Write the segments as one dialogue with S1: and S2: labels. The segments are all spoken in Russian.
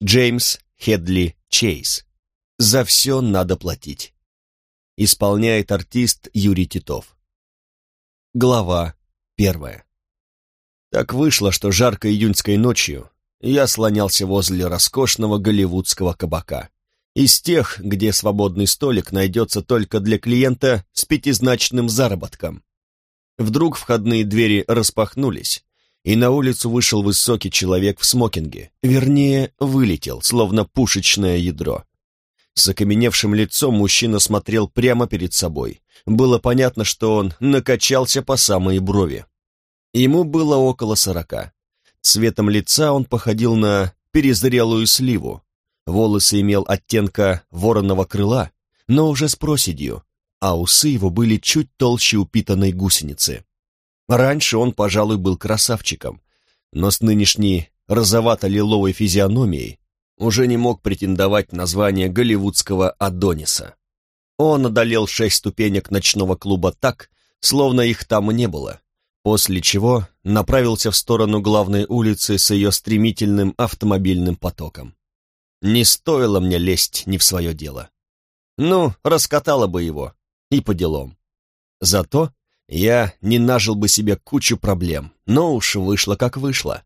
S1: Джеймс Хедли Чейз. За все надо платить. Исполняет артист Юрий Титов. Глава первая. Так вышло, что жаркой июньской ночью я слонялся возле роскошного голливудского кабака. Из тех, где свободный столик найдется только для клиента с пятизначным заработком. Вдруг входные двери распахнулись, и на улицу вышел высокий человек в смокинге, вернее, вылетел, словно пушечное ядро. С окаменевшим лицом мужчина смотрел прямо перед собой. Было понятно, что он накачался по самые брови. Ему было около сорока. Цветом лица он походил на перезрелую сливу. Волосы имел оттенка вороного крыла, но уже с проседью, а усы его были чуть толще упитанной гусеницы. Раньше он, пожалуй, был красавчиком, но с нынешней розовато-лиловой физиономией уже не мог претендовать на звание голливудского Адониса. Он одолел шесть ступенек ночного клуба так, словно их там не было, после чего направился в сторону главной улицы с ее стремительным автомобильным потоком. Не стоило мне лезть не в свое дело. Ну, раскатала бы его, и по делам. Зато я не нажил бы себе кучу проблем, но уж вышло как вышло.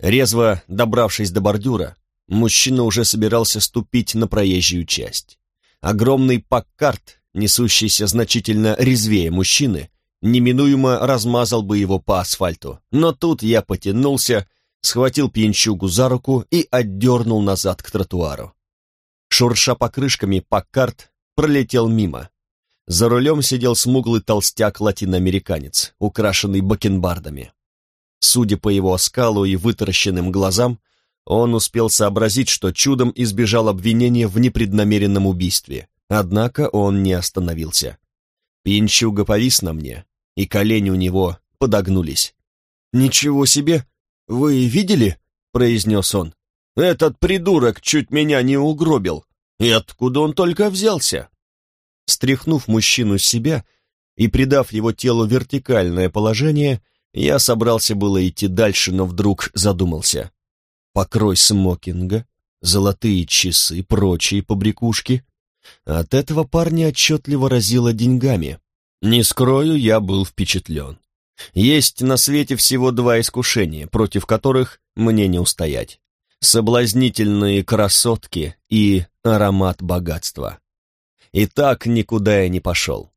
S1: Резво добравшись до бордюра, мужчина уже собирался ступить на проезжую часть. Огромный паккарт, несущийся значительно резвее мужчины, неминуемо размазал бы его по асфальту, но тут я потянулся, схватил пьянчугу за руку и отдернул назад к тротуару. Шурша покрышками, паккарт пролетел мимо, за рулем сидел смуглый толстяк-латиноамериканец, украшенный бакенбардами. Судя по его оскалу и вытаращенным глазам, он успел сообразить, что чудом избежал обвинения в непреднамеренном убийстве, однако он не остановился. Пинчуга повис на мне, и колени у него подогнулись. «Ничего себе! Вы видели?» — произнес он. «Этот придурок чуть меня не угробил. И откуда он только взялся?» Стряхнув мужчину с себя и придав его телу вертикальное положение, я собрался было идти дальше, но вдруг задумался. Покрой смокинга, золотые часы, прочие побрякушки. От этого парня отчетливо разило деньгами. Не скрою, я был впечатлен. Есть на свете всего два искушения, против которых мне не устоять. Соблазнительные красотки и аромат богатства и так никуда я не пошел.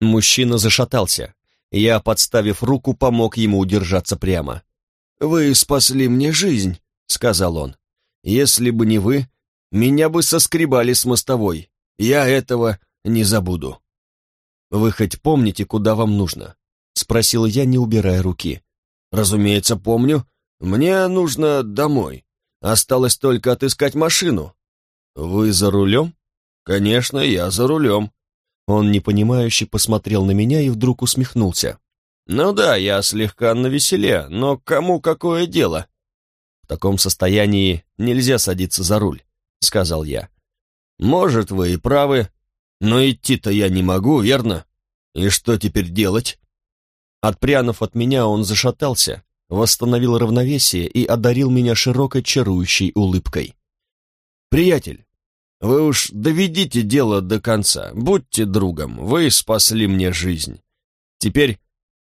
S1: Мужчина зашатался. Я, подставив руку, помог ему удержаться прямо. «Вы спасли мне жизнь», — сказал он. «Если бы не вы, меня бы соскребали с мостовой. Я этого не забуду». «Вы хоть помните, куда вам нужно?» — спросил я, не убирая руки. «Разумеется, помню. Мне нужно домой. Осталось только отыскать машину». «Вы за рулем?» «Конечно, я за рулем». Он непонимающе посмотрел на меня и вдруг усмехнулся. «Ну да, я слегка навеселе, но кому какое дело?» «В таком состоянии нельзя садиться за руль», — сказал я. «Может, вы и правы, но идти-то я не могу, верно? И что теперь делать?» Отпрянув от меня, он зашатался, восстановил равновесие и одарил меня широкой чарующей улыбкой. «Приятель, вы уж доведите дело до конца, будьте другом, вы спасли мне жизнь. Теперь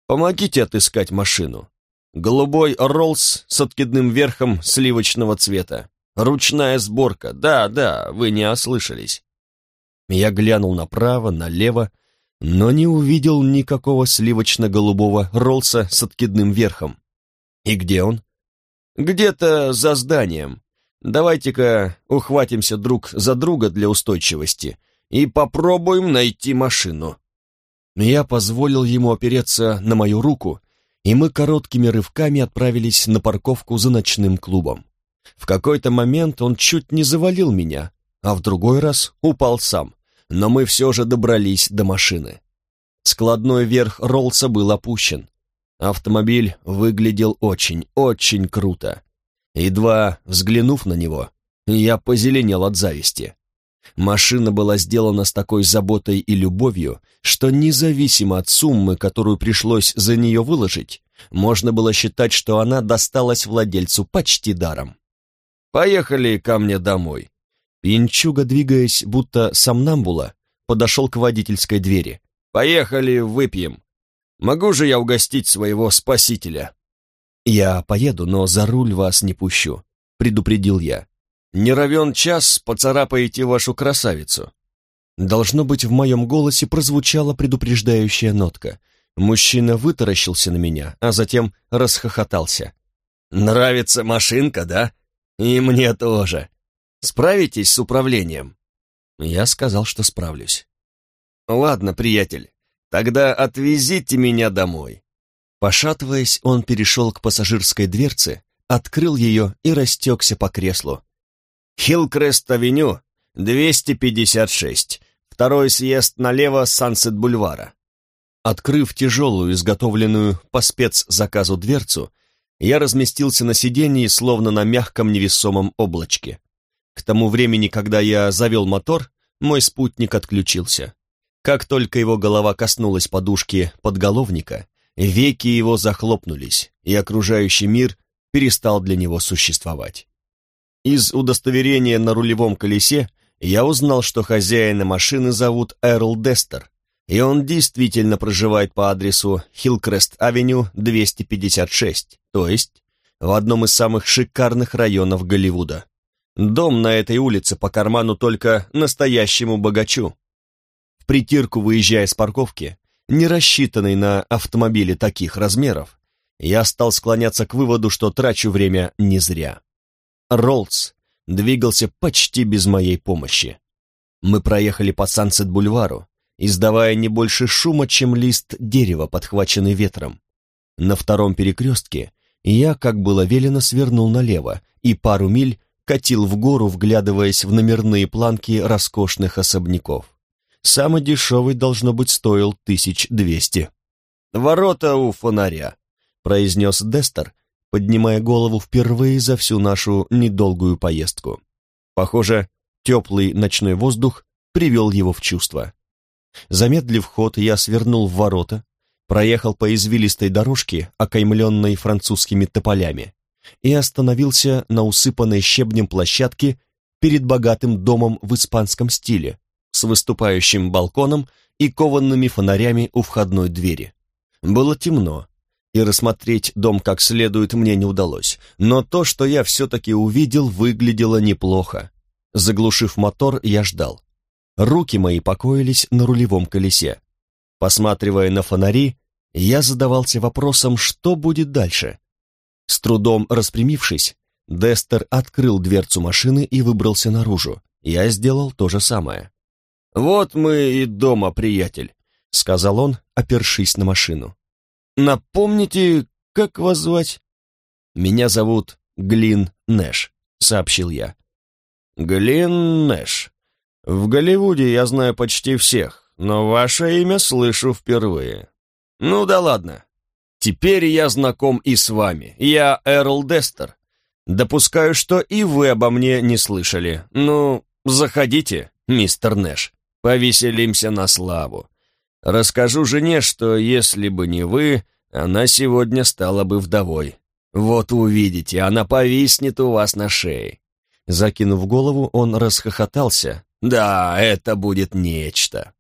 S1: помогите отыскать машину. Голубой Роллс с откидным верхом сливочного цвета. Ручная сборка, да-да, вы не ослышались. Я глянул направо, налево, но не увидел никакого сливочно-голубого Роллса с откидным верхом. И где он? Где-то за зданием, Давайте-ка ухватимся друг за друга для устойчивости и попробуем найти машину». Я позволил ему опереться на мою руку, и мы короткими рывками отправились на парковку за ночным клубом. В какой-то момент он чуть не завалил меня, а в другой раз упал сам, но мы все же добрались до машины. Складной верх Роллса был опущен. Автомобиль выглядел очень, очень круто. Едва взглянув на него, я позеленел от зависти. Машина была сделана с такой заботой и любовью, что независимо от суммы, которую пришлось за нее выложить, можно было считать, что она досталась владельцу почти даром. Поехали ко мне домой».
S2: Пьянчуга, двигаясь, будто сомнамбула, подошел к водительской двери.
S1: «Поехали, выпьем. Могу же я угостить своего спасителя?»
S2: «Я поеду, но за руль вас не пущу», — предупредил я.
S1: «Не равен час, поцарапаете вашу красавицу».
S2: Должно быть, в моем голосе прозвучала предупреждающая нотка. Мужчина вытаращился на меня, а затем расхохотался.
S1: «Нравится машинка, да? И мне тоже. Справитесь с управлением?»
S2: Я сказал, что справлюсь.
S1: «Ладно, приятель, тогда отвезите меня домой».
S2: Пошатываясь, он перешел к пассажирской дверце, открыл ее и растекся по креслу.
S1: «Хиллкрест-авеню, 256, второй съезд налево Сансет-бульвара».
S2: Открыв тяжелую, изготовленную по спецзаказу дверцу, я разместился на сиденье, словно на мягком невесомом облачке. К тому времени, когда я завел мотор, мой спутник отключился. Как только его голова коснулась подушки подголовника, веки его захлопнулись, и окружающий мир перестал для него существовать. Из удостоверения на рулевом колесе я узнал, что хозяина машины зовут Эрл Дестер, и он действительно проживает по адресу Хиллкрест-авеню 256, то есть в одном из самых шикарных районов Голливуда. Дом на этой улице по карману только настоящему богачу. В притирку, выезжая с парковки, не рассчитанной на автомобили таких размеров, я стал склоняться к выводу, что трачу время не зря. Роллс двигался почти без моей помощи. Мы проехали по Сансет-бульвару, издавая не больше шума, чем лист дерева, подхваченный ветром. На втором перекрестке я, как было велено, свернул налево и пару миль катил в гору, вглядываясь в номерные планки роскошных особняков. Самый дешевый, должно быть, стоил тысяч двести.
S1: «Ворота у фонаря», — произнес Дестер, поднимая голову впервые за всю нашу недолгую поездку. Похоже, теплый ночной воздух привел его в чувство. Замедлив ход, я свернул в ворота, проехал по извилистой дорожке, окаймленной французскими тополями, и остановился на усыпанной щебнем площадке перед богатым домом в испанском стиле, с выступающим балконом и кованными фонарями у входной двери. Было темно, и рассмотреть дом как следует мне не удалось, но то, что я все-таки увидел, выглядело неплохо. Заглушив мотор, я ждал. Руки мои покоились на рулевом колесе. Посматривая на фонари, я задавался вопросом, что будет дальше. С трудом распрямившись, Дестер открыл дверцу машины и выбрался наружу. Я сделал то же самое. «Вот мы и дома, приятель», — сказал он, опершись на машину. «Напомните, как вас звать?» «Меня зовут Глин Нэш», — сообщил я. «Глин Нэш. В Голливуде я знаю почти всех, но ваше имя слышу впервые. Ну да ладно. Теперь я знаком и с вами. Я Эрл Дестер. Допускаю, что и вы обо мне не слышали. Ну, заходите, мистер Нэш. Повеселимся на славу. Расскажу жене, что если бы не вы, она сегодня стала бы вдовой. Вот увидите, она повиснет у вас на шее. Закинув голову, он расхохотался. Да, это будет нечто.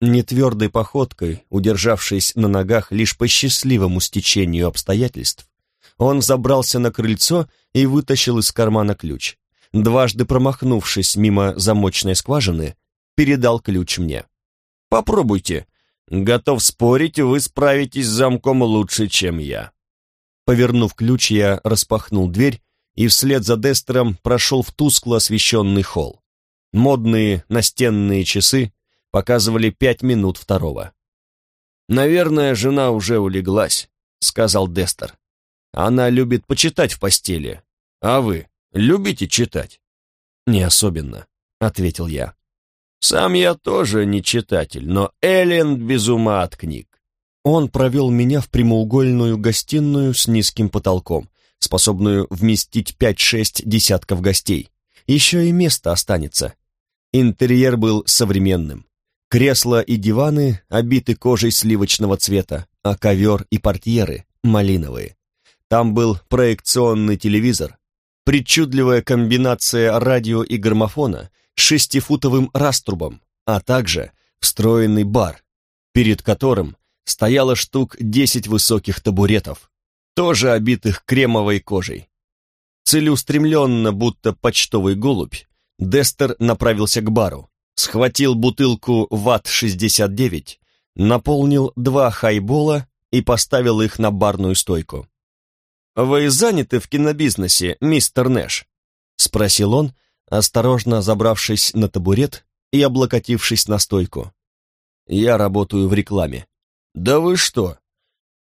S1: Нетвердой походкой, удержавшись на ногах лишь по счастливому стечению обстоятельств, он забрался на крыльцо и вытащил из кармана ключ. Дважды промахнувшись мимо замочной скважины, передал ключ мне. Попробуйте. Готов спорить, вы справитесь с замком лучше, чем я. Повернув ключ, я распахнул дверь и вслед за Дестером прошел в тускло освещенный холл. Модные настенные часы показывали пять минут второго. «Наверное, жена уже улеглась», — сказал Дестер. «Она любит почитать в постели. А вы любите читать?» «Не особенно», — ответил я. Сам я тоже не читатель, но Эллен без ума от книг. Он провел меня в прямоугольную гостиную с низким потолком, способную вместить пять-шесть десятков гостей. Еще и место останется. Интерьер был современным. Кресла и диваны обиты кожей сливочного цвета, а ковер и портьеры — малиновые. Там был проекционный телевизор.
S2: причудливая комбинация радио и граммофона шестифутовым раструбом, а также встроенный бар, перед которым стояло штук десять высоких табуретов, тоже обитых кремовой кожей. Целеустремленно, будто почтовый голубь, Дестер направился к бару, схватил бутылку ВАТ-69, наполнил два хайбола и поставил их на барную стойку. «Вы заняты в кинобизнесе, мистер Нэш?» — спросил он, осторожно забравшись на табурет и облокотившись на стойку. «Я работаю в рекламе». «Да вы что?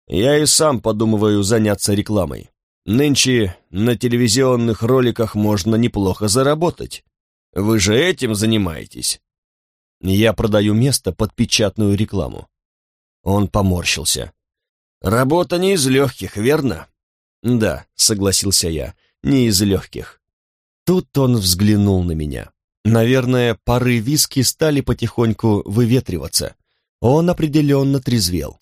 S2: Я и сам подумываю заняться рекламой. Нынче на телевизионных роликах можно неплохо заработать. Вы же этим занимаетесь?» «Я продаю место под печатную рекламу». Он поморщился. «Работа не из легких, верно?» «Да», — согласился я, — «не из легких». Тут он взглянул на меня. Наверное, пары виски стали потихоньку выветриваться. Он определенно трезвел.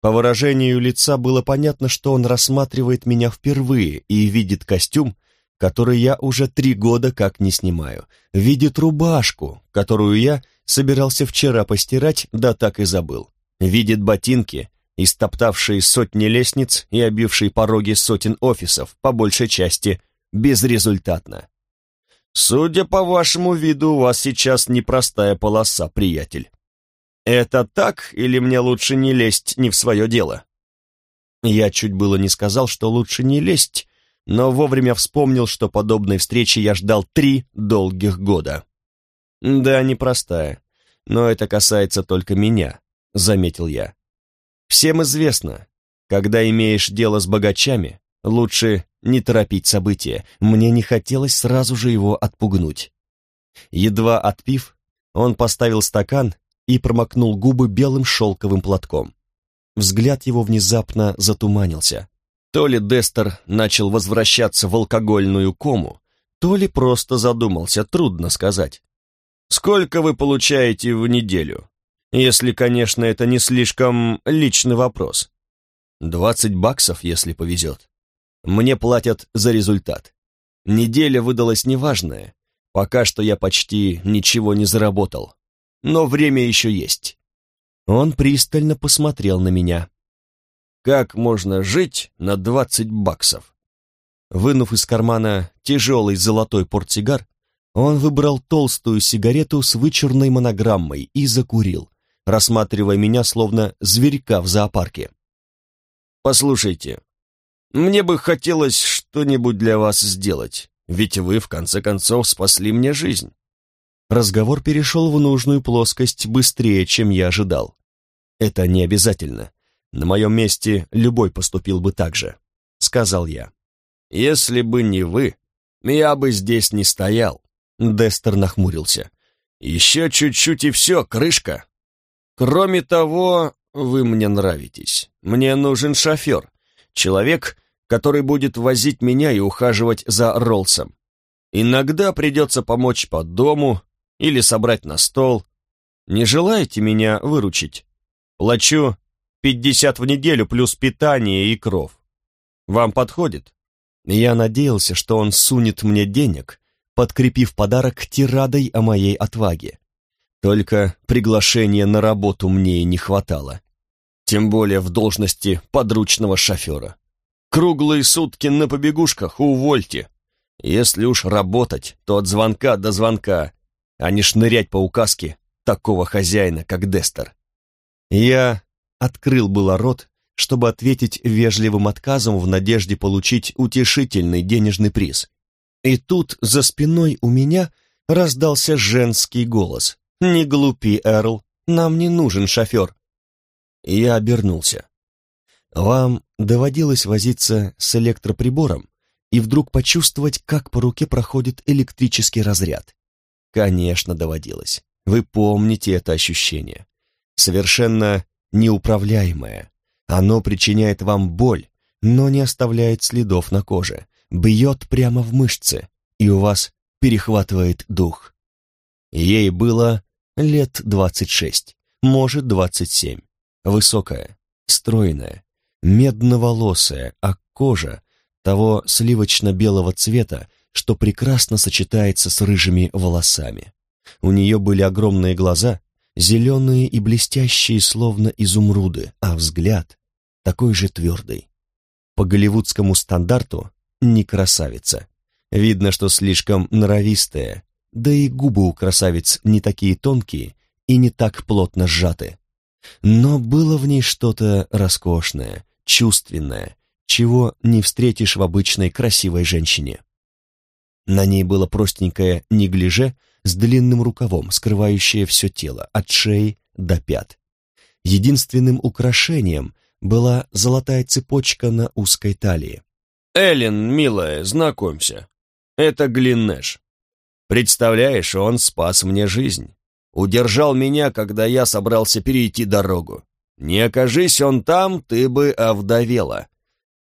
S2: По выражению лица было понятно, что он рассматривает меня впервые и видит костюм, который я уже три года как не снимаю, видит рубашку, которую я собирался вчера постирать, да так и забыл, видит ботинки, истоптавшие сотни лестниц и обившие пороги сотен офисов, по большей части безрезультатно. «Судя по вашему виду, у вас сейчас непростая полоса, приятель. Это так, или мне лучше не лезть не в свое дело?» Я чуть было не сказал, что лучше не лезть, но вовремя вспомнил, что подобной встречи я ждал три долгих года. «Да, непростая, но это касается только меня», — заметил я. «Всем известно, когда имеешь дело с богачами, лучше не торопить события, мне не хотелось сразу же его отпугнуть. Едва отпив, он поставил стакан и промокнул губы белым шелковым платком. Взгляд его внезапно затуманился. То ли Дестер начал возвращаться в алкогольную кому, то ли просто задумался, трудно сказать. «Сколько вы получаете в неделю?» Если, конечно, это не слишком личный вопрос. Двадцать баксов, если повезет. Мне платят за результат. Неделя выдалась неважная. Пока что я почти ничего не заработал. Но время еще есть. Он пристально посмотрел на меня. Как можно жить на двадцать баксов? Вынув из кармана тяжелый золотой портсигар, он выбрал толстую сигарету с вычурной монограммой и закурил, рассматривая меня словно зверька в зоопарке. «Послушайте, мне бы хотелось что-нибудь для вас сделать, ведь вы, в конце концов, спасли мне жизнь». Разговор перешел в нужную плоскость быстрее, чем я ожидал. «Это не обязательно. На моем месте любой поступил бы так же», — сказал я. «Если бы не вы, я бы здесь не стоял», — Дестер нахмурился. «Еще чуть-чуть и все, крышка». «Кроме того, вы мне нравитесь. Мне нужен шофер, человек, который будет возить меня и ухаживать за Ролсом. Иногда придется помочь по дому или собрать на стол. Не желаете меня выручить? Плачу пятьдесят в неделю плюс питание и кров. Вам подходит? Я надеялся, что он сунет мне денег, подкрепив подарок тирадой о моей отваге. Только приглашения на работу мне и не хватало. Тем более в должности подручного шофера. Круглые сутки на побегушках, увольте. Если уж работать, то от звонка до звонка, а не шнырять по указке такого хозяина, как Дестер. Я открыл было рот, чтобы ответить вежливым отказом в надежде получить утешительный денежный приз. И тут за спиной у меня раздался женский голос. «Не глупи, Эрл, нам не нужен шофер». Я обернулся. Вам доводилось возиться с электроприбором и вдруг почувствовать, как по руке проходит электрический разряд? Конечно, доводилось. Вы помните это ощущение. Совершенно неуправляемое. Оно причиняет вам боль, но не оставляет следов на коже, бьет прямо в мышцы, и у вас перехватывает дух. Ей было лет двадцать шесть, может двадцать семь. Высокая, стройная, медноволосая, а кожа того сливочно-белого цвета, что прекрасно сочетается с рыжими волосами. У нее были огромные глаза, зеленые и блестящие, словно изумруды, а взгляд такой же твердый. По голливудскому стандарту не красавица. Видно, что слишком норовистая, да и губы у красавиц не такие тонкие и не так плотно сжаты. Но было в ней что-то роскошное, чувственное, чего не встретишь в обычной красивой женщине. На ней было простенькое неглиже с длинным рукавом, скрывающее все тело, от шеи до пят. Единственным украшением была золотая цепочка на узкой талии.
S1: «Эллен, милая, знакомься. Это Глиннеш. Представляешь, он спас мне жизнь. Удержал меня, когда я собрался перейти дорогу. Не окажись он там, ты бы овдовела.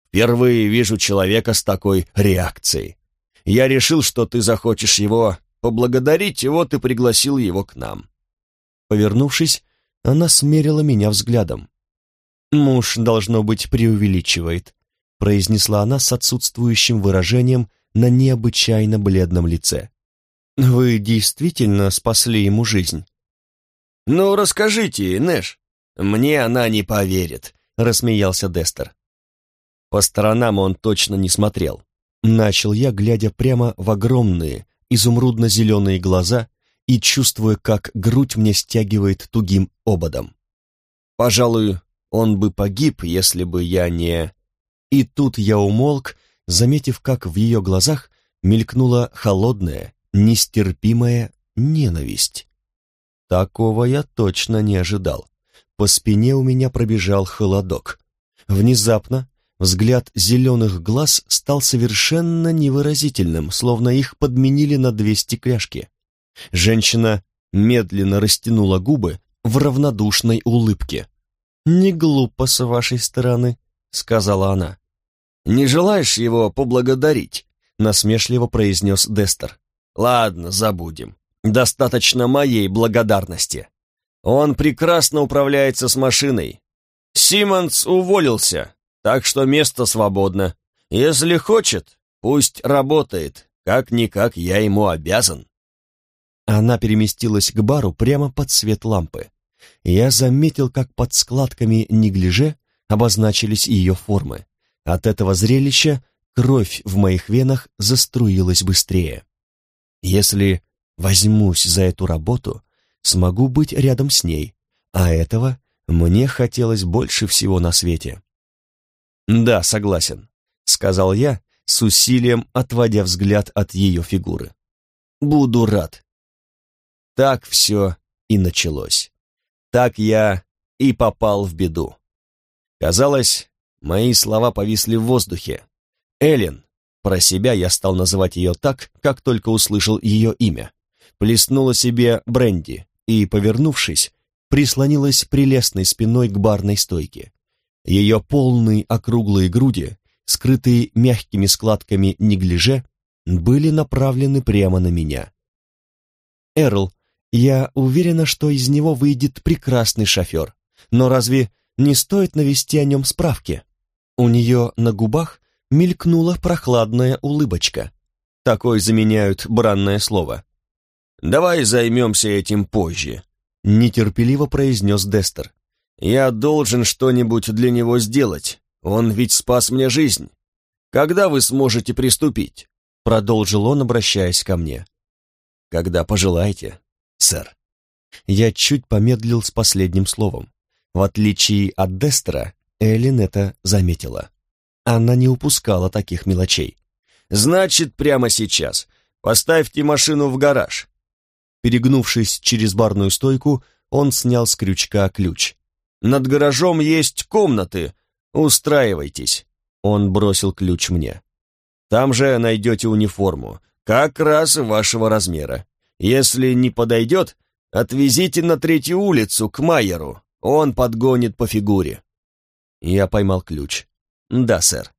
S1: Впервые вижу человека с такой реакцией. Я решил, что ты захочешь его поблагодарить, и вот и пригласил его к нам».
S2: Повернувшись, она смерила меня взглядом. «Муж, должно быть, преувеличивает», — произнесла она с отсутствующим выражением на необычайно бледном лице. «Вы действительно спасли ему жизнь?»
S1: «Ну, расскажите, Нэш. Мне она не поверит», — рассмеялся Дестер.
S2: По сторонам он точно не смотрел. Начал я, глядя прямо в огромные, изумрудно-зеленые глаза и чувствуя, как грудь мне стягивает тугим ободом.
S1: Пожалуй, он бы погиб, если бы я не...
S2: И тут я умолк, заметив, как в ее глазах мелькнула холодная, нестерпимая ненависть. Такого я точно не ожидал. По спине у меня пробежал холодок. Внезапно взгляд зеленых глаз стал совершенно невыразительным, словно их подменили на две стекляшки. Женщина медленно растянула губы в равнодушной улыбке. «Не глупо с вашей стороны», — сказала она.
S1: «Не желаешь его поблагодарить?» — насмешливо произнес Дестер. «Ладно, забудем. Достаточно моей благодарности. Он прекрасно управляется с машиной. Симмонс уволился, так что место свободно. Если хочет, пусть работает. Как-никак я ему обязан».
S2: Она переместилась к бару прямо под свет лампы я заметил, как под складками неглиже обозначились ее формы. От этого зрелища кровь в моих венах заструилась быстрее. Если возьмусь за эту работу, смогу быть рядом с ней, а этого мне хотелось больше всего на свете. «Да, согласен», — сказал я, с усилием отводя взгляд от ее фигуры. «Буду рад». Так все и началось. Так я и попал в беду. Казалось, мои слова повисли в воздухе. Эллен, про себя я стал называть ее так, как только услышал ее имя, плеснула себе бренди и, повернувшись, прислонилась прелестной спиной к барной стойке. Ее полные округлые груди, скрытые мягкими складками неглиже, были направлены прямо на меня. «Эрл, я уверена, что из него выйдет прекрасный шофер. Но разве не стоит навести о нем справки? У нее на губах мелькнула прохладная улыбочка. Такой заменяют бранное слово.
S1: «Давай займемся этим позже», — нетерпеливо произнес Дестер. «Я должен что-нибудь для него сделать. Он ведь спас мне жизнь. Когда вы сможете приступить?»
S2: Продолжил он, обращаясь ко мне.
S1: «Когда пожелаете», сэр».
S2: Я чуть помедлил с последним словом. В отличие от Дестера, Эллен это заметила. Она не упускала таких мелочей.
S1: «Значит, прямо сейчас. Поставьте машину в гараж».
S2: Перегнувшись через барную стойку, он снял с крючка ключ.
S1: «Над гаражом есть комнаты. Устраивайтесь».
S2: Он бросил ключ мне.
S1: «Там же найдете униформу, как раз вашего размера. Если не подойдет, отвезите на третью улицу, к Майеру. Он подгонит по фигуре».
S2: Я поймал ключ.
S1: «Да, сэр».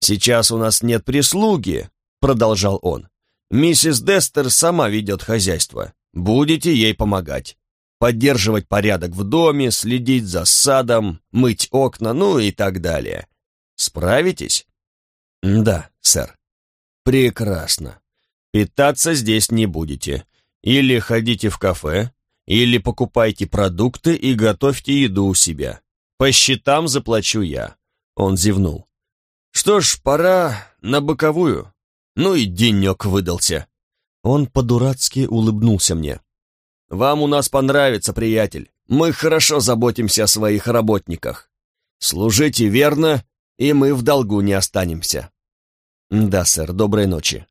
S1: «Сейчас у нас нет прислуги», — продолжал он. «Миссис Дестер сама ведет хозяйство. Будете ей помогать. Поддерживать порядок в доме, следить за садом, мыть окна, ну и так далее. Справитесь?»
S2: Да, сэр. Прекрасно. Питаться здесь не будете. Или ходите в кафе, или покупайте продукты и готовьте еду у себя. По счетам заплачу я. Он зевнул. Что ж, пора на боковую. Ну и денек выдался. Он по-дурацки улыбнулся мне. «Вам у нас понравится, приятель. Мы хорошо заботимся о своих работниках. Служите верно, и мы в долгу не останемся». «Да, сэр, доброй ночи».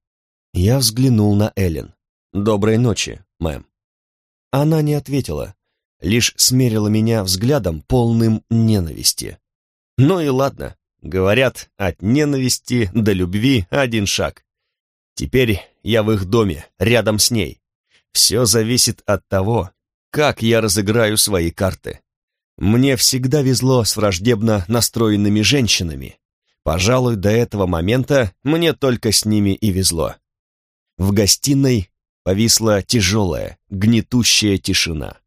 S2: Я взглянул на Эллен. «Доброй ночи, мэм». Она не ответила, лишь смерила меня взглядом, полным ненависти. Ну и ладно, говорят, от ненависти до любви один шаг. Теперь я в их доме, рядом с ней. Все зависит от того, как я разыграю свои карты. Мне всегда везло с враждебно настроенными женщинами. Пожалуй, до этого момента мне только с ними и везло. В гостиной повисла тяжелая, гнетущая тишина.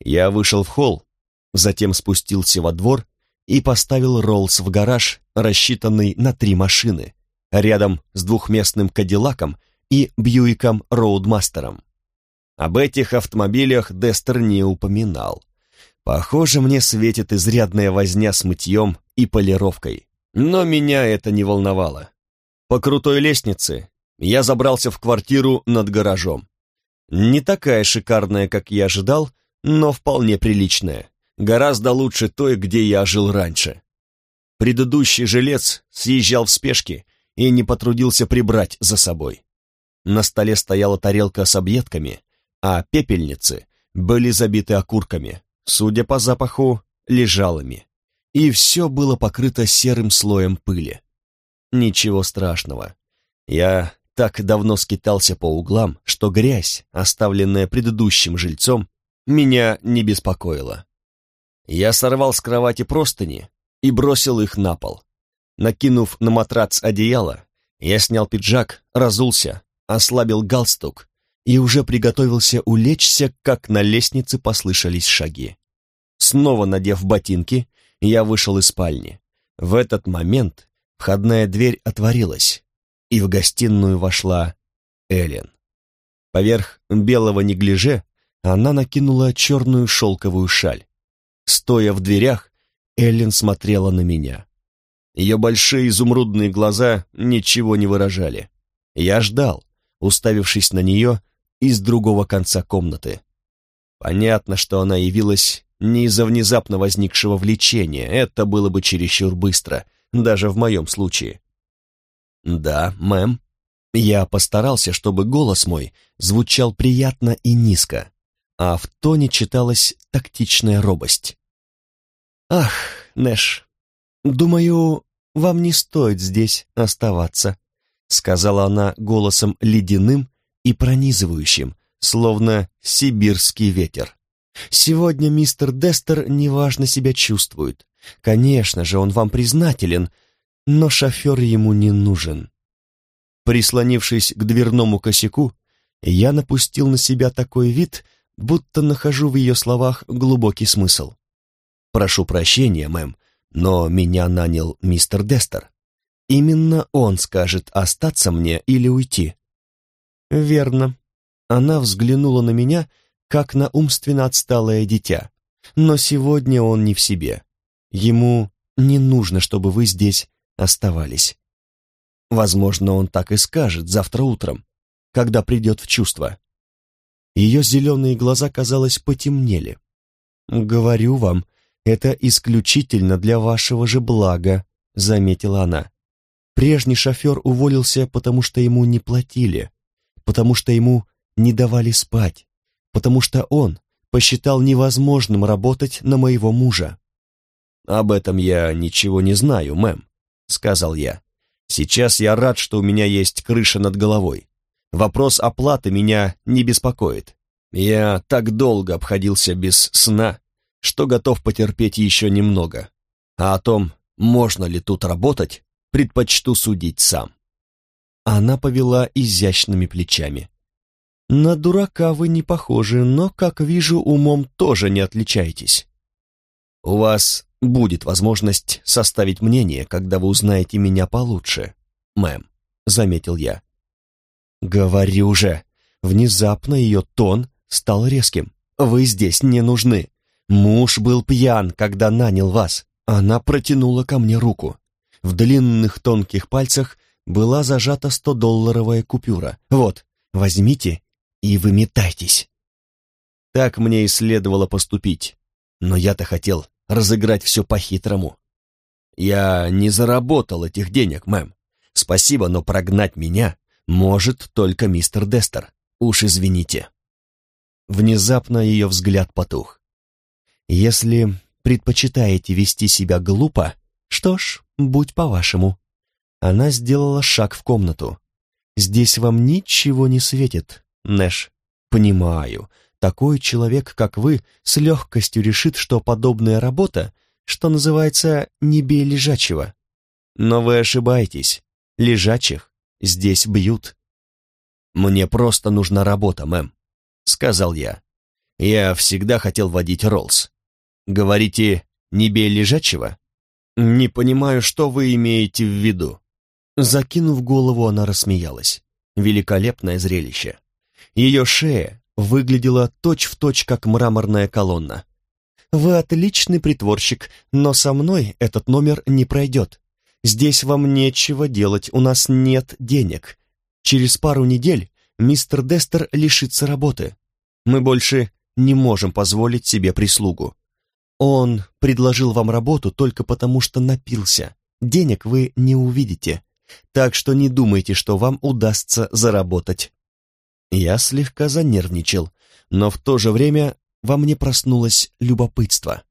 S2: Я вышел в холл, затем спустился во двор и поставил Роллс в гараж, рассчитанный на три машины, рядом с двухместным Кадиллаком и Бьюиком Роудмастером. Об этих автомобилях Дестер не упоминал. Похоже, мне светит изрядная возня с мытьем и полировкой. Но меня это не волновало. По крутой лестнице я забрался в квартиру над гаражом. Не такая шикарная, как я ожидал, но вполне приличная. Гораздо лучше той, где я жил раньше. Предыдущий жилец съезжал в спешке и не потрудился прибрать за собой. На столе стояла тарелка с объедками, а пепельницы были забиты окурками, судя по запаху, лежалыми. И все было покрыто серым слоем пыли. Ничего страшного. Я так давно скитался по углам, что грязь, оставленная предыдущим жильцом, меня не беспокоила. Я сорвал с кровати простыни и бросил их на пол. Накинув на матрац одеяло, я снял пиджак, разулся, ослабил галстук и уже приготовился улечься, как на лестнице послышались шаги. Снова надев ботинки, я вышел из спальни. В этот момент входная дверь отворилась, и в гостиную вошла Эллен. Поверх белого неглиже она накинула черную шелковую шаль. Стоя в дверях, Эллен смотрела на меня. Ее большие изумрудные глаза ничего не выражали. Я ждал, уставившись на нее из другого конца комнаты. Понятно, что она явилась не из-за внезапно возникшего влечения, это было бы чересчур быстро, даже в моем случае. «Да, мэм». Я постарался, чтобы голос мой звучал приятно и низко, а в тоне читалась тактичная робость. «Ах, Нэш, думаю, вам не стоит здесь оставаться», сказала она голосом ледяным и пронизывающим, словно сибирский ветер. «Сегодня мистер Дестер неважно себя чувствует. Конечно же, он вам признателен, но шофер ему не нужен». Прислонившись к дверному косяку, я напустил на себя такой вид, будто нахожу в ее словах глубокий смысл. «Прошу прощения, мэм, но меня нанял мистер Дестер. Именно он скажет, остаться мне или уйти. «Верно». Она взглянула на меня, как на умственно отсталое дитя. «Но сегодня он не в себе. Ему не нужно, чтобы вы здесь оставались. Возможно, он так и скажет завтра утром, когда придет в чувство». Ее зеленые глаза, казалось, потемнели. «Говорю вам, это исключительно для вашего же блага», — заметила она. Прежний шофер уволился, потому что ему не платили потому что ему не давали спать, потому что он посчитал невозможным работать на моего мужа. «Об этом я ничего не знаю, мэм», — сказал я. «Сейчас я рад, что у меня есть крыша над головой. Вопрос оплаты меня не беспокоит. Я так долго обходился без сна, что готов потерпеть еще немного. А о том, можно ли тут работать, предпочту судить сам. Она повела изящными плечами. «На дурака вы не похожи, но, как вижу, умом тоже не отличаетесь. У вас будет возможность составить мнение, когда вы узнаете меня получше. мэм», — заметил я.
S1: «Говорю же!» Внезапно ее тон стал резким. «Вы здесь не нужны. Муж был пьян, когда нанял вас». Она протянула ко мне руку. В длинных тонких пальцах была зажата стодолларовая купюра. «Вот, возьмите и выметайтесь». Так мне и следовало поступить. Но я-то хотел разыграть все по-хитрому. Я не заработал этих денег, мэм. Спасибо, но прогнать меня может только мистер Дестер. Уж извините. Внезапно ее взгляд потух. Если предпочитаете вести себя глупо, что ж, будь по-вашему. Она сделала шаг в комнату. Здесь вам ничего не светит, Нэш. Понимаю, такой человек, как вы, с легкостью решит, что подобная работа, что называется, не бей лежачего. Но вы ошибаетесь. Лежачих здесь бьют. «Мне просто нужна работа, мэм», — сказал я. «Я всегда хотел водить Роллс. Говорите, не бей лежачего?» «Не понимаю, что вы имеете в виду». Закинув голову, она рассмеялась. Великолепное зрелище. Ее шея выглядела точь-в-точь, точь, как мраморная колонна. «Вы отличный притворщик, но со мной этот номер не пройдет. Здесь вам нечего делать, у нас нет денег. Через пару недель мистер Дестер лишится работы. Мы больше не можем позволить себе прислугу. Он предложил вам работу только потому, что напился. Денег вы не увидите, так что не думайте, что вам удастся заработать. Я слегка занервничал, но в то же время во мне проснулось любопытство.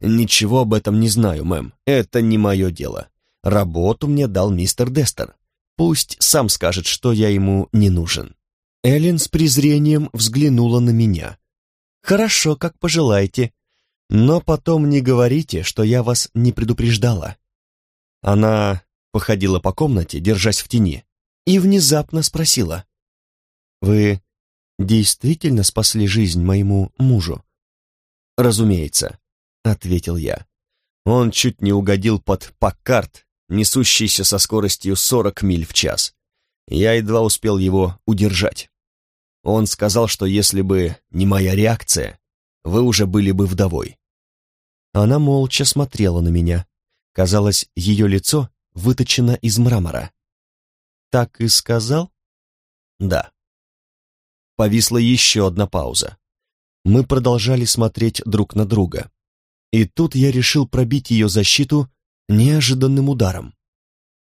S1: «Ничего об этом не знаю, мэм. Это не мое дело. Работу мне дал мистер Дестер. Пусть сам скажет, что я ему не нужен». Эллен с презрением взглянула на меня. «Хорошо, как пожелаете. Но потом не говорите, что я вас не предупреждала». Она походила по комнате, держась в тени, и внезапно спросила. «Вы действительно спасли жизнь моему мужу?» «Разумеется», — ответил я. Он чуть не угодил под Паккарт, несущийся со скоростью 40 миль в час. Я едва успел его удержать. Он сказал, что если бы не моя реакция, вы уже были бы вдовой. Она молча смотрела на меня. Казалось, ее лицо выточено из мрамора. «Так и сказал?» «Да». Повисла еще одна пауза. Мы продолжали смотреть друг на друга. И тут я решил пробить ее защиту неожиданным ударом.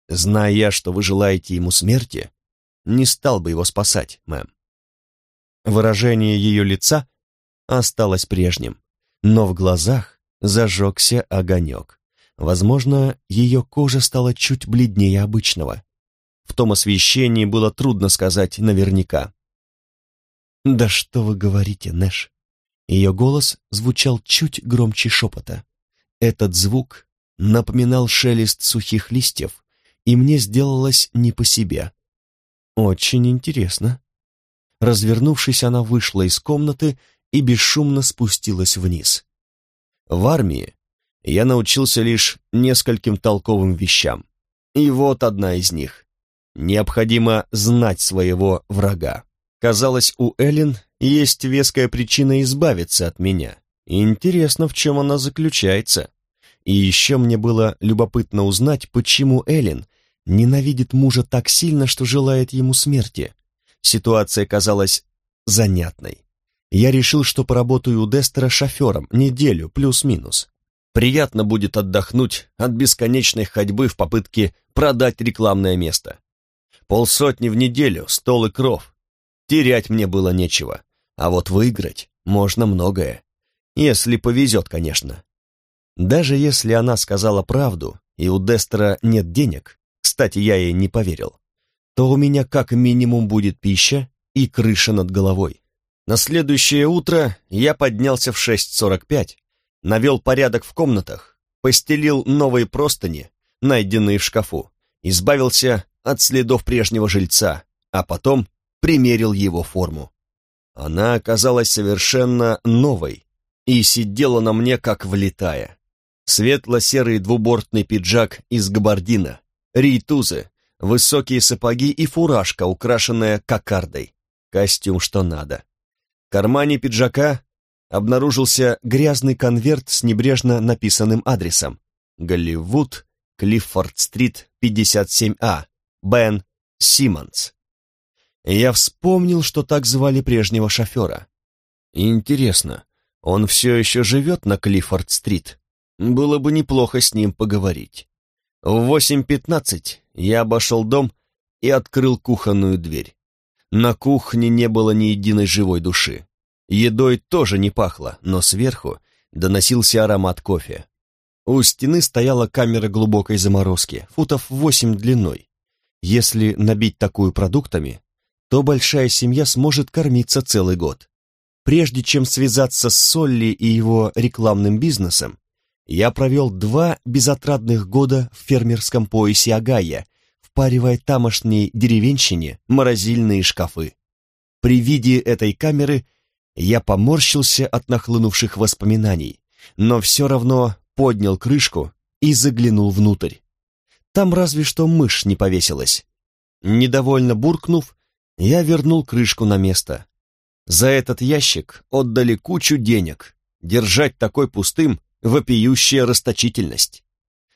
S1: Зная я, что вы желаете ему смерти, не стал бы его спасать, мэм. Выражение ее лица осталось прежним, но в глазах зажегся огонек. Возможно, ее кожа стала чуть бледнее обычного. В том освещении было трудно сказать наверняка. «Да что вы говорите, Нэш?» Ее голос звучал чуть громче шепота. Этот звук напоминал шелест сухих листьев, и мне сделалось не по себе. Очень интересно. Развернувшись, она вышла из комнаты и бесшумно спустилась вниз. В армии я научился лишь нескольким толковым вещам. И вот одна из них. Необходимо знать своего врага. Казалось, у Эллен есть веская причина избавиться от меня. Интересно, в чем она заключается. И еще мне было любопытно узнать, почему Эллен ненавидит мужа так сильно, что желает ему смерти. Ситуация казалась занятной. Я решил, что поработаю у Дестера шофером неделю, плюс-минус. Приятно будет отдохнуть от бесконечной ходьбы в попытке продать рекламное место. Полсотни в неделю, стол и кров. Терять мне было нечего, а вот выиграть можно многое. Если повезет, конечно. Даже если она сказала правду, и у Дестера нет денег, кстати, я ей не поверил, то у меня как минимум будет пища и крыша над головой. На следующее утро я поднялся в 6.45, навел порядок в комнатах, постелил новые простыни, найденные в шкафу, избавился от следов прежнего жильца, а потом примерил его форму. Она оказалась совершенно новой и сидела на мне как влитая. Светло-серый двубортный пиджак из габардина, рейтузы,
S2: высокие сапоги и фуражка, украшенная кокардой. Костюм что надо. Кармане пиджака обнаружился грязный конверт с небрежно написанным адресом. Голливуд, Клиффорд-стрит, 57А, Бен Симмонс. Я вспомнил, что так звали прежнего шофера. Интересно, он все еще живет на Клиффорд-стрит? Было бы неплохо с ним поговорить. В 8.15 я обошел дом и открыл кухонную дверь. На кухне не было ни единой живой души. Едой тоже не пахло, но сверху доносился аромат кофе. У стены стояла камера глубокой заморозки, футов восемь длиной. Если набить такую продуктами, то большая семья сможет кормиться целый год. Прежде чем связаться с Солли и его рекламным бизнесом, я провел два безотрадных года в фермерском поясе Агая, впаривая тамошней деревенщине морозильные шкафы. При виде этой камеры я поморщился от нахлынувших воспоминаний, но все равно поднял крышку и заглянул внутрь. Там разве что мышь не повесилась. Недовольно буркнув, я вернул крышку на место. За этот ящик отдали кучу денег. Держать такой пустым — вопиющая расточительность.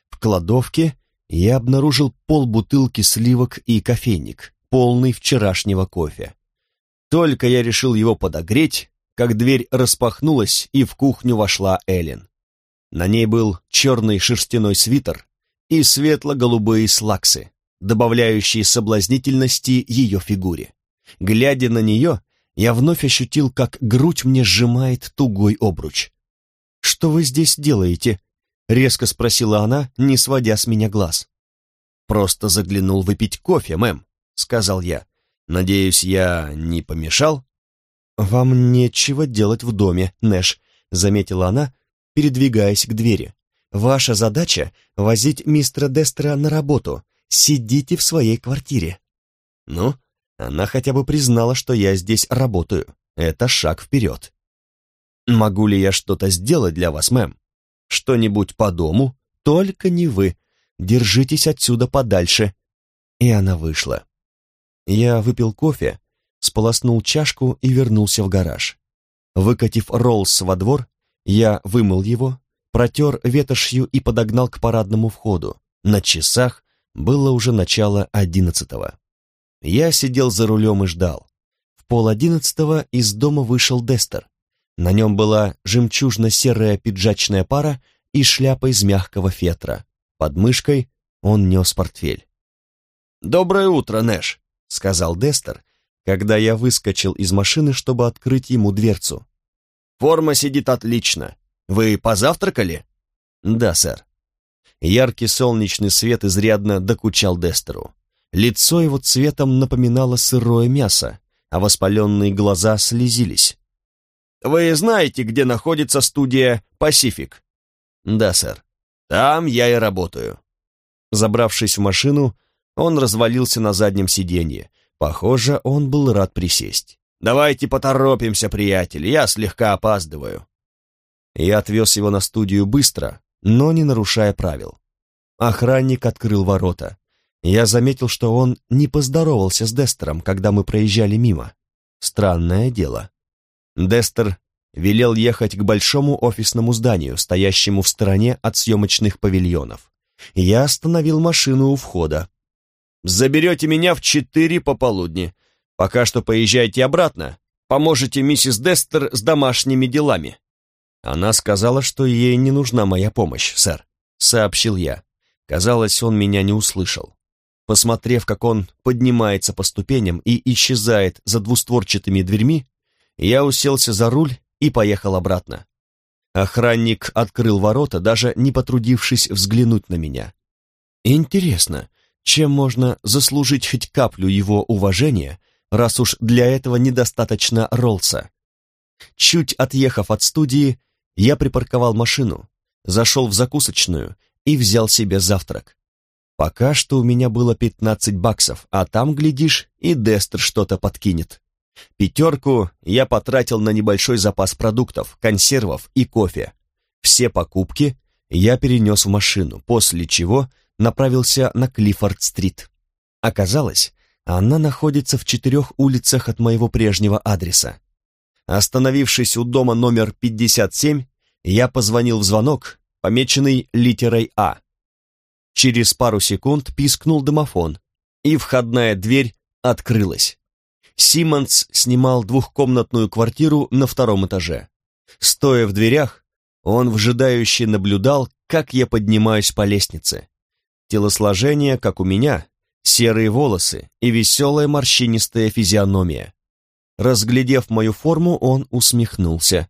S2: В кладовке я обнаружил полбутылки сливок и кофейник, полный вчерашнего кофе. Только я решил его подогреть, как дверь распахнулась, и в кухню вошла Эллен. На ней был черный шерстяной свитер и светло-голубые слаксы, добавляющие соблазнительности ее фигуре. Глядя на нее, я вновь ощутил, как грудь мне сжимает тугой обруч. «Что вы здесь делаете?» — резко спросила она, не сводя с меня глаз. «Просто заглянул выпить кофе, мэм», — сказал я. «Надеюсь, я не помешал?» «Вам нечего делать в доме, Нэш», — заметила она, передвигаясь к двери. «Ваша задача — возить мистера Дестера на работу. Сидите в своей квартире». «Ну, она хотя бы признала, что я здесь работаю. Это шаг вперед». «Могу ли я что-то сделать для вас, мэм? Что-нибудь по дому? Только не вы. Держитесь отсюда подальше». И она вышла. Я выпил кофе, сполоснул чашку и вернулся в гараж. Выкатив Роллс во двор, я вымыл его, протер ветошью и подогнал к парадному входу. На часах было уже начало одиннадцатого. Я сидел за рулем и ждал. В пол одиннадцатого из дома вышел Дестер. На нем была жемчужно-серая пиджачная пара и шляпа из мягкого фетра. Под мышкой он нес портфель. «Доброе утро, Нэш», — сказал Дестер, когда я выскочил из машины, чтобы открыть ему дверцу. «Форма сидит отлично. Вы позавтракали?» «Да, сэр». Яркий солнечный свет изрядно докучал Дестеру. Лицо его цветом напоминало сырое мясо, а воспаленные глаза слезились. Вы знаете, где находится студия «Пасифик»?» «Да, сэр. Там я и работаю». Забравшись в машину, он развалился на заднем сиденье. Похоже, он был рад присесть. «Давайте поторопимся, приятель, я слегка опаздываю». Я отвез его на студию быстро, но не нарушая правил. Охранник открыл ворота. Я заметил, что он не поздоровался с Дестером, когда мы проезжали мимо. Странное дело. Дестер велел ехать к большому офисному зданию, стоящему в стороне от съемочных павильонов. Я остановил машину у входа. «Заберете меня в четыре пополудни. Пока что поезжайте обратно. Поможете миссис Дестер с домашними делами». Она сказала, что ей не нужна моя помощь, сэр, сообщил я. Казалось, он меня не услышал. Посмотрев, как он поднимается по ступеням и исчезает за двустворчатыми дверьми, я уселся за руль и поехал обратно. Охранник открыл ворота, даже не потрудившись взглянуть на меня. Интересно, чем можно заслужить хоть каплю его уважения, раз уж для этого недостаточно Роллса? Чуть отъехав от студии, я припарковал машину, зашел в закусочную и взял себе завтрак. Пока что у меня было 15 баксов, а там, глядишь, и Дестер что-то подкинет. Пятерку я потратил на небольшой запас продуктов, консервов и кофе. Все покупки я перенес в машину, после чего направился на Клиффорд-стрит. Оказалось, она находится в четырех улицах от моего прежнего адреса. Остановившись у дома номер 57, я позвонил в звонок, помеченный литерой «А». Через пару секунд пискнул домофон, и входная дверь открылась. Симмонс снимал двухкомнатную квартиру на втором этаже. Стоя в дверях, он вжидающе наблюдал, как я поднимаюсь по лестнице. Телосложение, как у меня, серые волосы и веселая морщинистая физиономия. Разглядев мою форму, он усмехнулся.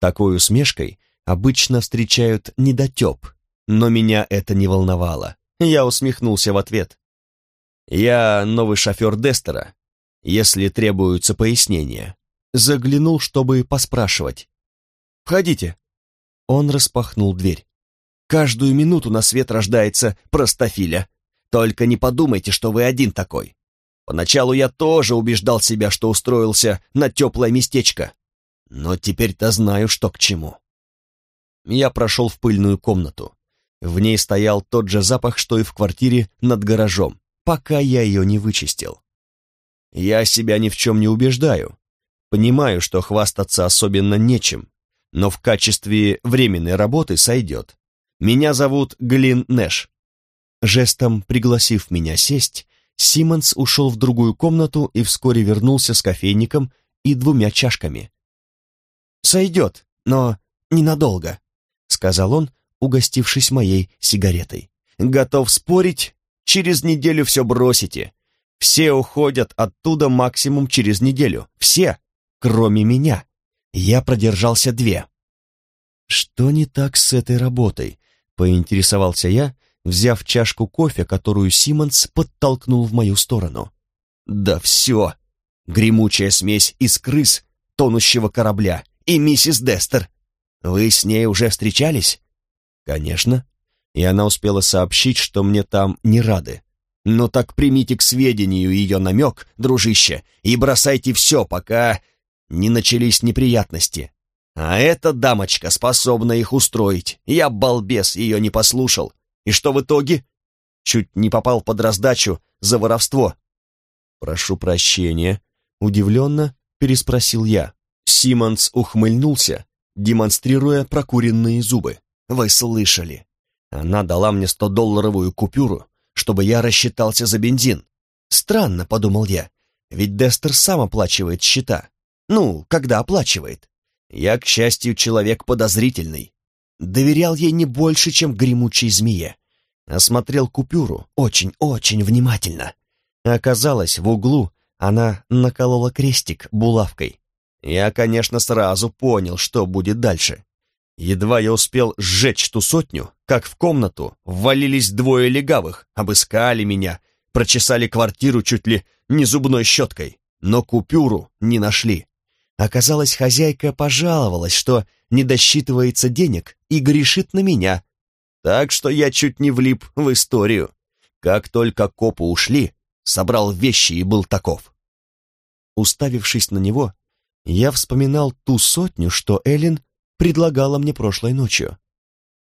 S2: Такой усмешкой обычно встречают недотеп, но меня это не волновало. Я усмехнулся в ответ. Я новый шофер Дестера, если требуются пояснения. Заглянул, чтобы поспрашивать. «Входите». Он распахнул дверь. «Каждую минуту на свет рождается простофиля. Только не подумайте, что вы один такой. Поначалу я тоже убеждал себя, что устроился на теплое местечко. Но теперь-то знаю, что к чему». Я прошел в пыльную комнату. В ней стоял тот же запах, что и в квартире над гаражом, пока я ее не вычистил. Я себя ни в чем не убеждаю. Понимаю, что хвастаться особенно нечем, но в качестве временной работы сойдет. Меня зовут Глин Нэш. Жестом пригласив меня сесть, Симмонс ушел в другую комнату и вскоре вернулся с кофейником и двумя чашками. «Сойдет, но ненадолго», — сказал он, угостившись моей сигаретой. «Готов спорить, через неделю все бросите. Все уходят оттуда максимум через неделю. Все, кроме меня. Я продержался две. Что не так с этой работой? Поинтересовался я, взяв чашку кофе, которую Симмонс подтолкнул в мою сторону. Да все. Гремучая смесь из крыс, тонущего корабля, и миссис Дестер. Вы с ней уже встречались? Конечно. И она успела сообщить, что мне там не рады. Ну так примите к сведению ее намек, дружище, и бросайте все, пока не начались неприятности. А эта дамочка способна их устроить. Я, балбес, ее не послушал. И что в итоге? Чуть не попал под раздачу за воровство. Прошу прощения. Удивленно переспросил я. Симмонс ухмыльнулся, демонстрируя прокуренные зубы. Вы слышали. Она дала мне сто-долларовую купюру, чтобы я рассчитался за бензин. Странно, подумал я, ведь Дестер сам оплачивает счета. Ну, когда оплачивает. Я, к счастью, человек подозрительный. Доверял ей не больше, чем гремучей змее. Осмотрел купюру очень-очень внимательно. Оказалось, в углу она наколола крестик булавкой. Я, конечно, сразу понял, что будет дальше. Едва я успел сжечь ту сотню, как в комнату ввалились двое легавых, обыскали меня, прочесали квартиру чуть ли не зубной щеткой, но купюру не нашли. Оказалось, хозяйка пожаловалась, что не досчитывается денег и грешит на меня. Так что я чуть не влип в историю. Как только копы ушли, собрал вещи и был таков. Уставившись на него, я вспоминал ту сотню, что Эллен предлагала мне прошлой ночью.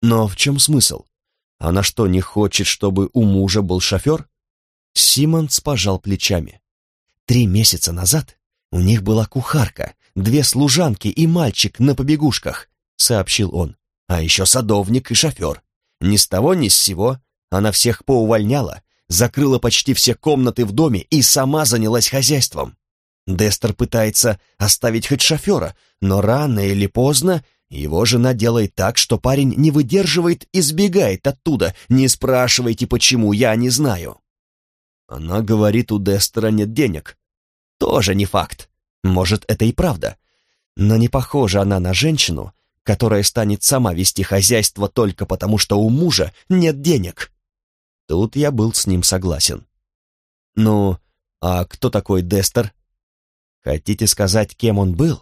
S2: Но в чем смысл? Она что, не хочет, чтобы у мужа был шофер? Симмонс пожал плечами. Три месяца назад «У них была кухарка, две служанки и мальчик на побегушках», — сообщил он. «А еще садовник и шофер. Ни с того, ни с сего она всех поувольняла, закрыла почти все комнаты в доме и сама занялась хозяйством. Дестер пытается оставить хоть шофера, но рано или поздно его жена делает так, что парень не выдерживает и сбегает оттуда. Не спрашивайте, почему, я не знаю. Она говорит, у Дестера нет денег. Тоже не факт. Может, это и правда. Но не похожа она на женщину, которая станет сама вести хозяйство только потому, что у мужа нет денег. Тут я был с ним согласен. Ну, а кто такой Дестер? Хотите сказать, кем он был?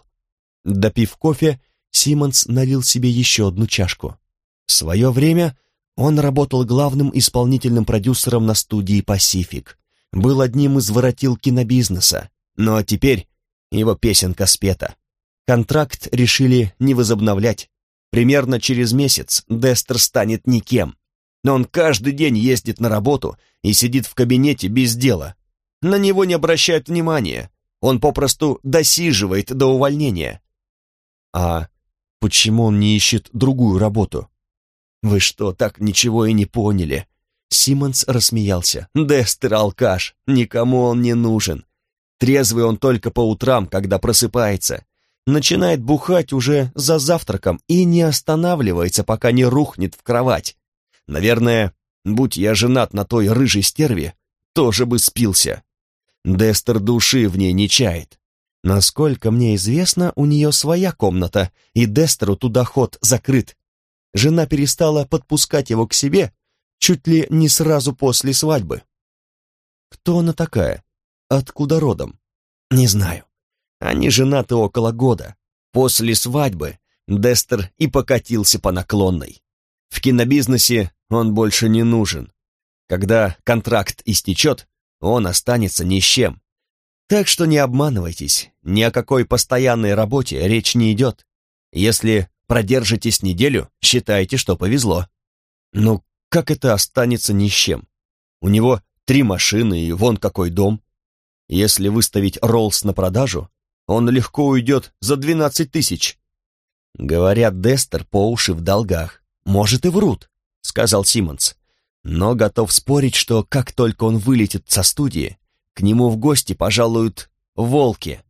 S2: Допив кофе, Симмонс налил себе еще одну чашку. В свое время он работал главным исполнительным продюсером на студии «Пасифик», был одним из воротил кинобизнеса, но теперь его песенка спета. Контракт решили не возобновлять. Примерно через месяц Дестер станет никем. Он каждый день ездит на работу и сидит в кабинете без дела. На него не обращают внимания. Он попросту досиживает до увольнения.
S1: А почему он не ищет другую работу?
S2: Вы что, так ничего и не поняли? Симмонс рассмеялся. Дестер алкаш, никому он не нужен. Трезвый он только по утрам, когда просыпается. Начинает бухать уже за завтраком и не останавливается, пока не рухнет в кровать. Наверное, будь я женат на той рыжей стерве, тоже бы спился. Дестер души в ней не чает. Насколько мне известно, у нее своя комната, и Дестеру туда ход закрыт. Жена перестала подпускать его к себе чуть ли не сразу после свадьбы. Кто она такая? Откуда родом? Не знаю. Они женаты около года. После свадьбы Дестер и покатился по наклонной. В кинобизнесе он больше не нужен. Когда контракт истечет, он останется ни с чем. Так что не обманывайтесь, ни о какой постоянной работе речь не идет. Если продержитесь неделю, считайте, что повезло. Ну, как это останется ни с чем? У него три машины и вон какой дом. Если выставить Роллс на продажу, он легко уйдет за двенадцать тысяч. Говорят, Дестер по уши в долгах. Может и врут, сказал Симмонс. Но готов спорить, что как только он вылетит со студии, к нему в гости пожалуют волки.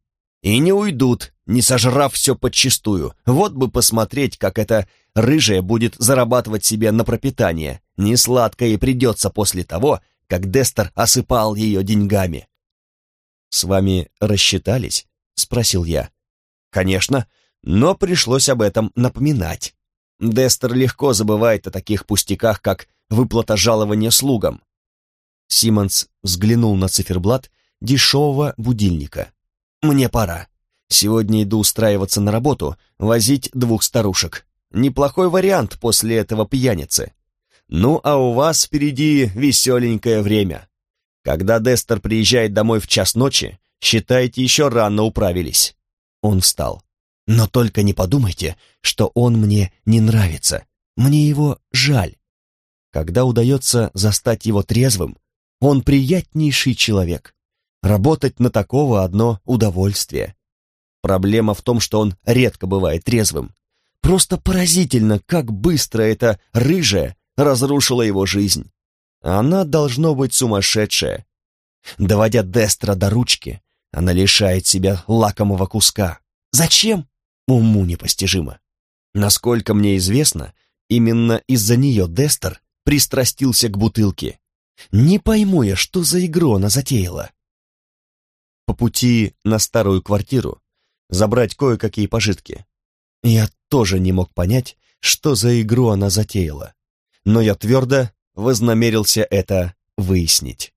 S2: И не уйдут, не сожрав все подчистую. Вот бы посмотреть, как эта рыжая будет зарабатывать себе на пропитание. Не сладко ей придется после того, как Дестер осыпал ее деньгами. «С вами рассчитались?» — спросил я. «Конечно, но пришлось об этом напоминать. Дестер легко забывает о таких пустяках, как выплата жалования слугам». Симмонс взглянул на циферблат дешевого будильника. «Мне пора. Сегодня иду устраиваться на работу, возить двух старушек. Неплохой вариант после этого пьяницы. Ну, а у вас впереди веселенькое время. Когда Дестер приезжает домой в час ночи, считайте, еще рано управились». Он встал. «Но только не подумайте, что он мне не нравится. Мне его жаль. Когда удается застать его трезвым, он приятнейший человек. Работать на такого одно удовольствие. Проблема в том, что он редко бывает трезвым. Просто поразительно, как быстро эта рыжая разрушила его жизнь. Она должно быть сумасшедшая. Доводя Дестра до ручки, она лишает себя лакомого куска. Зачем? Уму непостижимо. Насколько мне известно, именно из-за нее Дестер пристрастился к бутылке. Не пойму я, что за игру она затеяла. По пути на старую квартиру забрать кое-какие пожитки. Я тоже не мог понять, что за игру она затеяла, но я твердо вознамерился это выяснить.